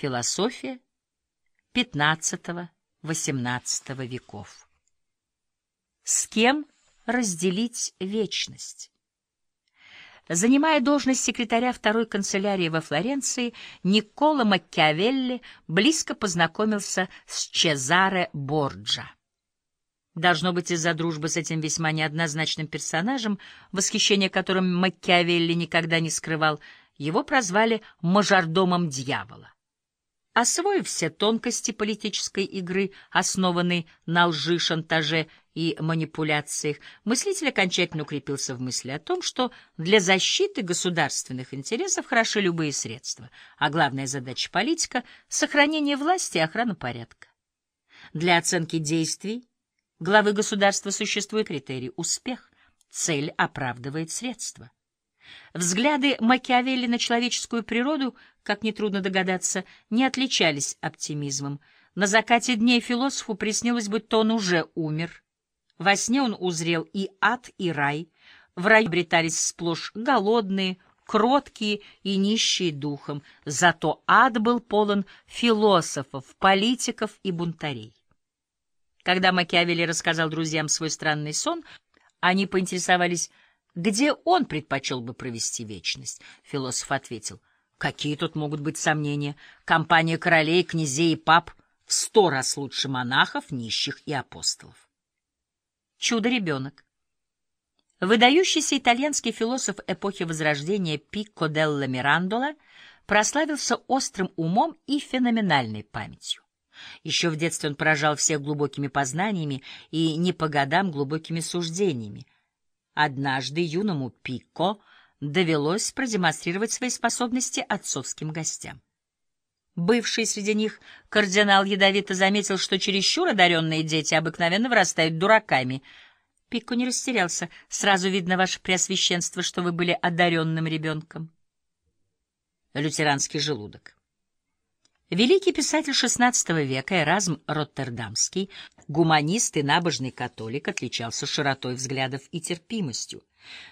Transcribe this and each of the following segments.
Философия XV-XVIII веков. С кем разделить вечность? Занимая должность секретаря второй канцелярии во Флоренции, Никколо Маккиавелли близко познакомился с Чезаре Борджа. Должно быть, из-за дружбы с этим весьма неоднозначным персонажем, восхищение которым Маккиавелли никогда не скрывал, его прозвали «мажордомом дьявола». Освоив все тонкости политической игры, основанной на лжи, шантаже и манипуляциях, мыслитель окончательно укрепился в мысли о том, что для защиты государственных интересов хороши любые средства, а главная задача политика — сохранение власти и охрана порядка. Для оценки действий главы государства существует критерий — успех, цель оправдывает средства. Взгляды Макиавелли на человеческую природу, как нетрудно догадаться, не отличались оптимизмом. На закате дней философу приснилось, будто он уже умер. Во сне он узрел и ад, и рай. В раю обретались сплошь голодные, кроткие и нищие духом. Зато ад был полон философов, политиков и бунтарей. Когда Макиавелли рассказал друзьям свой странный сон, они поинтересовались, где он предпочел бы провести вечность? Философ ответил, какие тут могут быть сомнения? Компания королей, князей и пап в сто раз лучше монахов, нищих и апостолов. Чудо-ребенок. Выдающийся итальянский философ эпохи Возрождения Пикко делла Мирандола прославился острым умом и феноменальной памятью. Еще в детстве он поражал всех глубокими познаниями и не по годам глубокими суждениями — Однажды юному Пико довелось продемонстрировать свои способности отцовским гостям. Бывший среди них кардинал ядовито заметил, что чересчур одаренные дети обыкновенно вырастают дураками. Пико не растерялся. Сразу видно, ваше преосвященство, что вы были одаренным ребенком. Лютеранский желудок. Великий писатель XVI века Эразм Роттердамский, гуманист и набожный католик, отличался широтой взглядов и терпимостью.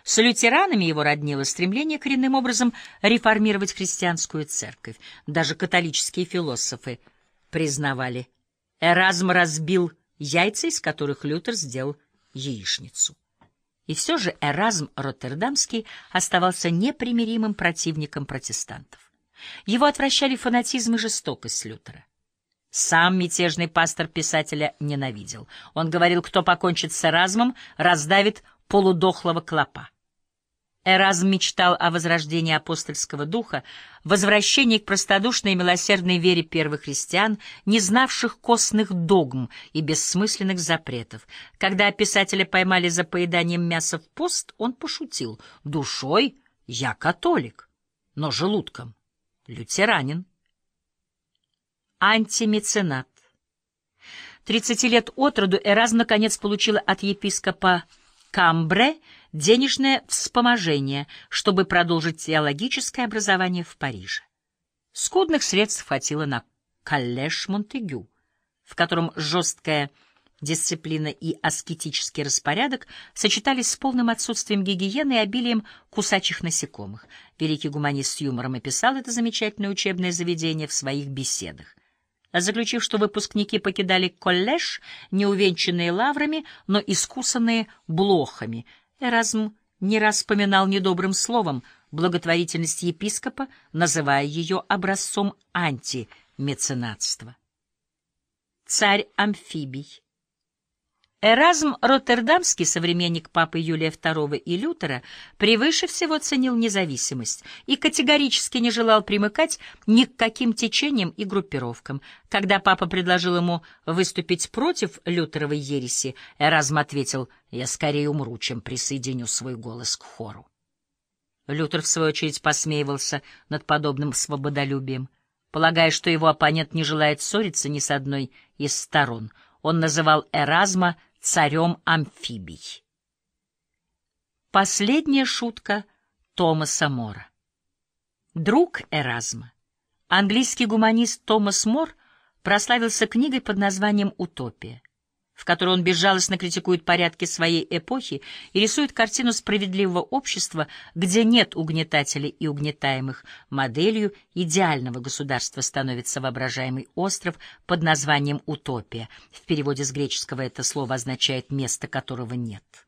С лютеранами его роднило стремление коренным образом реформировать христианскую церковь. Даже католические философы признавали, Эразм разбил яйца, из которых Лютер сделал яичницу. И все же Эразм Роттердамский оставался непримиримым противником протестантов. Его отвращали фанатизм и жестокость Лютера. Сам мятежный пастор писателя ненавидел. Он говорил, кто покончит с Эразмом, раздавит полудохлого клопа. Эразм мечтал о возрождении апостольского духа, возвращении к простодушной и милосердной вере первых христиан, не знавших костных догм и бессмысленных запретов. Когда писателя поймали за поеданием мяса в пост, он пошутил «Душой я католик, но желудком лютеранин. Антимеценат. Тридцати лет от роду Эразм наконец получил от епископа Камбре денежное вспоможение, чтобы продолжить теологическое образование в Париже. Скудных средств хватило на коллеж Монтегю, в котором жесткая Дисциплина и аскетический распорядок сочетались с полным отсутствием гигиены и обилием кусачих насекомых. Великий гуманист с юмором описал это замечательное учебное заведение в своих беседах. Заключив, что выпускники покидали коллеж, не увенчанные лаврами, но искусанные блохами, Эразм не раз вспоминал недобрым словом благотворительность епископа, называя ее образцом антимеценатства. Царь амфибий Эразм Роттердамский, современник папы Юлия II и Лютера, превыше всего ценил независимость и категорически не желал примыкать ни к каким течениям и группировкам. Когда папа предложил ему выступить против Лютеровой ереси, Эразм ответил «Я скорее умру, чем присоединю свой голос к хору». Лютер, в свою очередь, посмеивался над подобным свободолюбием, полагая, что его оппонент не желает ссориться ни с одной из сторон. Он называл Эразма царем амфибий. Последняя шутка Томаса Мора. Друг Эразма, английский гуманист Томас Мор прославился книгой под названием «Утопия». В которой он безжалостно критикует порядки своей эпохи и рисует картину справедливого общества, где нет угнетателей и угнетаемых, моделью идеального государства становится воображаемый остров под названием «Утопия». В переводе с греческого это слово означает «место которого нет».